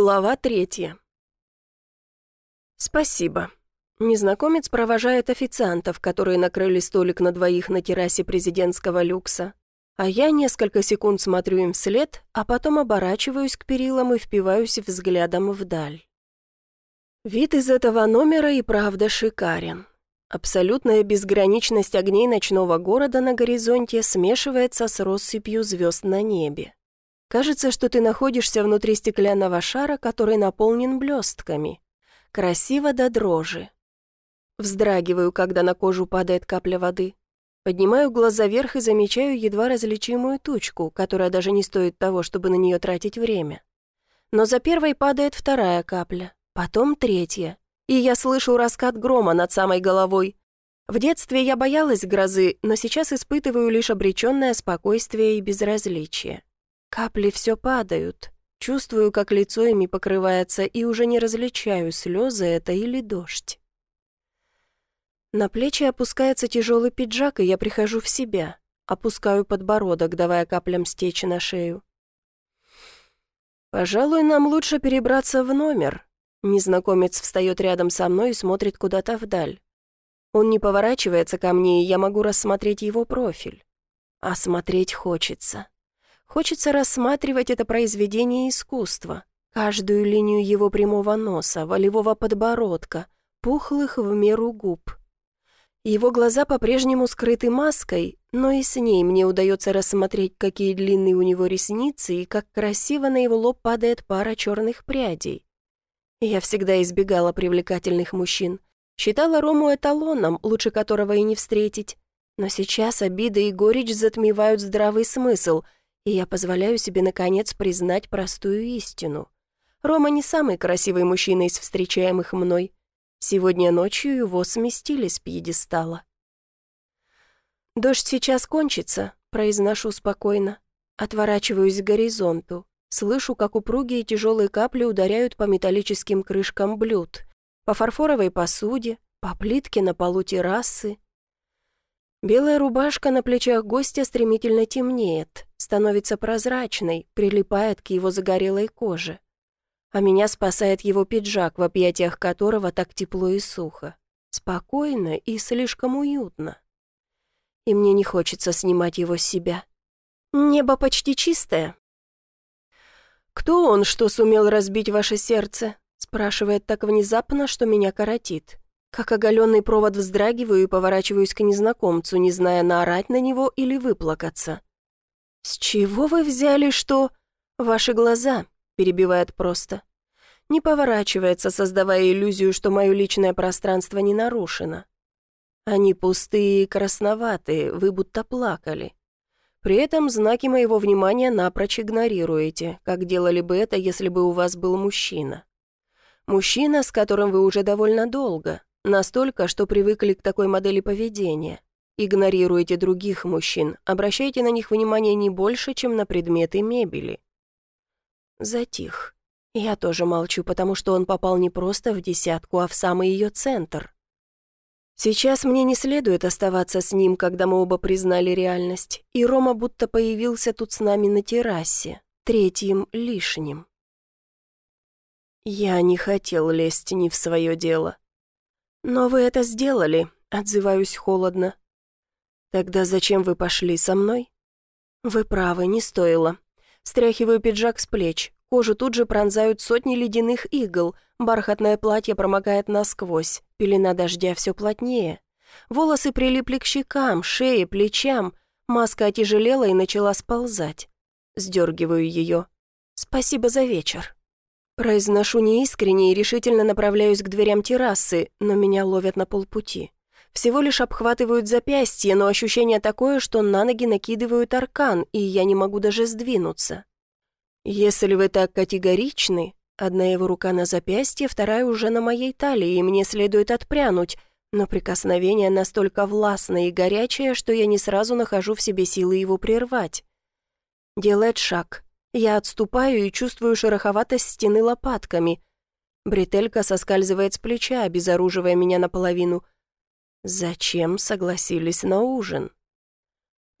Глава третья. Спасибо. Незнакомец провожает официантов, которые накрыли столик на двоих на террасе президентского люкса. А я несколько секунд смотрю им вслед, а потом оборачиваюсь к перилам и впиваюсь взглядом вдаль. Вид из этого номера и правда шикарен. Абсолютная безграничность огней ночного города на горизонте смешивается с россыпью звезд на небе. Кажется, что ты находишься внутри стеклянного шара, который наполнен блестками. Красиво до дрожи. Вздрагиваю, когда на кожу падает капля воды. Поднимаю глаза вверх и замечаю едва различимую тучку, которая даже не стоит того, чтобы на нее тратить время. Но за первой падает вторая капля, потом третья, и я слышу раскат грома над самой головой. В детстве я боялась грозы, но сейчас испытываю лишь обреченное спокойствие и безразличие. Капли все падают. Чувствую, как лицо ими покрывается, и уже не различаю, слезы это или дождь. На плечи опускается тяжелый пиджак, и я прихожу в себя. Опускаю подбородок, давая каплям стечь на шею. «Пожалуй, нам лучше перебраться в номер». Незнакомец встает рядом со мной и смотрит куда-то вдаль. Он не поворачивается ко мне, и я могу рассмотреть его профиль. А смотреть хочется. Хочется рассматривать это произведение искусства, каждую линию его прямого носа, волевого подбородка, пухлых в меру губ. Его глаза по-прежнему скрыты маской, но и с ней мне удается рассмотреть, какие длинные у него ресницы и как красиво на его лоб падает пара черных прядей. Я всегда избегала привлекательных мужчин. Считала Рому эталоном, лучше которого и не встретить. Но сейчас обида и горечь затмевают здравый смысл — и я позволяю себе, наконец, признать простую истину. Рома не самый красивый мужчина из встречаемых мной. Сегодня ночью его сместили с пьедестала. «Дождь сейчас кончится», — произношу спокойно. Отворачиваюсь к горизонту. Слышу, как упругие тяжелые капли ударяют по металлическим крышкам блюд, по фарфоровой посуде, по плитке на полу террасы. Белая рубашка на плечах гостя стремительно темнеет, становится прозрачной, прилипает к его загорелой коже. А меня спасает его пиджак, в объятиях которого так тепло и сухо. Спокойно и слишком уютно. И мне не хочется снимать его с себя. Небо почти чистое. «Кто он, что сумел разбить ваше сердце?» спрашивает так внезапно, что меня коротит. Как оголенный провод вздрагиваю и поворачиваюсь к незнакомцу, не зная, наорать на него или выплакаться. «С чего вы взяли, что...» «Ваши глаза», — перебивает просто. Не поворачивается, создавая иллюзию, что мое личное пространство не нарушено. Они пустые и красноватые, вы будто плакали. При этом знаки моего внимания напрочь игнорируете, как делали бы это, если бы у вас был мужчина. Мужчина, с которым вы уже довольно долго, Настолько, что привыкли к такой модели поведения. Игнорируете других мужчин, обращайте на них внимание не больше, чем на предметы мебели. Затих. Я тоже молчу, потому что он попал не просто в десятку, а в самый ее центр. Сейчас мне не следует оставаться с ним, когда мы оба признали реальность, и Рома будто появился тут с нами на террасе, третьим лишним. Я не хотел лезть не в свое дело. «Но вы это сделали», — отзываюсь холодно. «Тогда зачем вы пошли со мной?» «Вы правы, не стоило». Стряхиваю пиджак с плеч. Кожу тут же пронзают сотни ледяных игл. Бархатное платье промокает насквозь. Пелена дождя все плотнее. Волосы прилипли к щекам, шее, плечам. Маска отяжелела и начала сползать. Сдергиваю ее. «Спасибо за вечер». Произношу неискренне и решительно направляюсь к дверям террасы, но меня ловят на полпути. Всего лишь обхватывают запястье, но ощущение такое, что на ноги накидывают аркан, и я не могу даже сдвинуться. Если вы так категоричны, одна его рука на запястье, вторая уже на моей талии, и мне следует отпрянуть, но прикосновение настолько властное и горячее, что я не сразу нахожу в себе силы его прервать. Делает шаг, я отступаю и чувствую шероховатость стены лопатками. Бретелька соскальзывает с плеча, обезоруживая меня наполовину. Зачем согласились на ужин?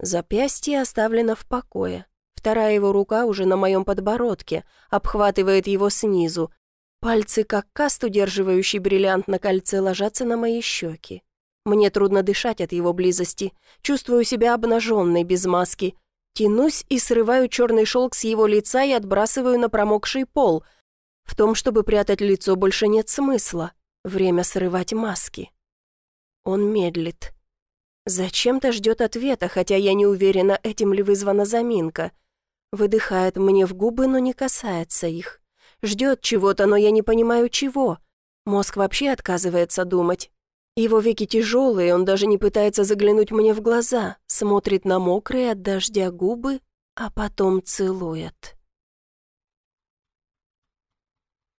Запястье оставлено в покое. Вторая его рука уже на моем подбородке, обхватывает его снизу. Пальцы, как каст, удерживающий бриллиант на кольце, ложатся на мои щеки. Мне трудно дышать от его близости. Чувствую себя обнаженной, без маски. Тянусь и срываю черный шелк с его лица и отбрасываю на промокший пол. В том, чтобы прятать лицо, больше нет смысла. Время срывать маски. Он медлит. Зачем-то ждет ответа, хотя я не уверена, этим ли вызвана заминка. Выдыхает мне в губы, но не касается их. Ждет чего-то, но я не понимаю чего. Мозг вообще отказывается думать. Его веки тяжелые, он даже не пытается заглянуть мне в глаза, смотрит на мокрые от дождя губы, а потом целует.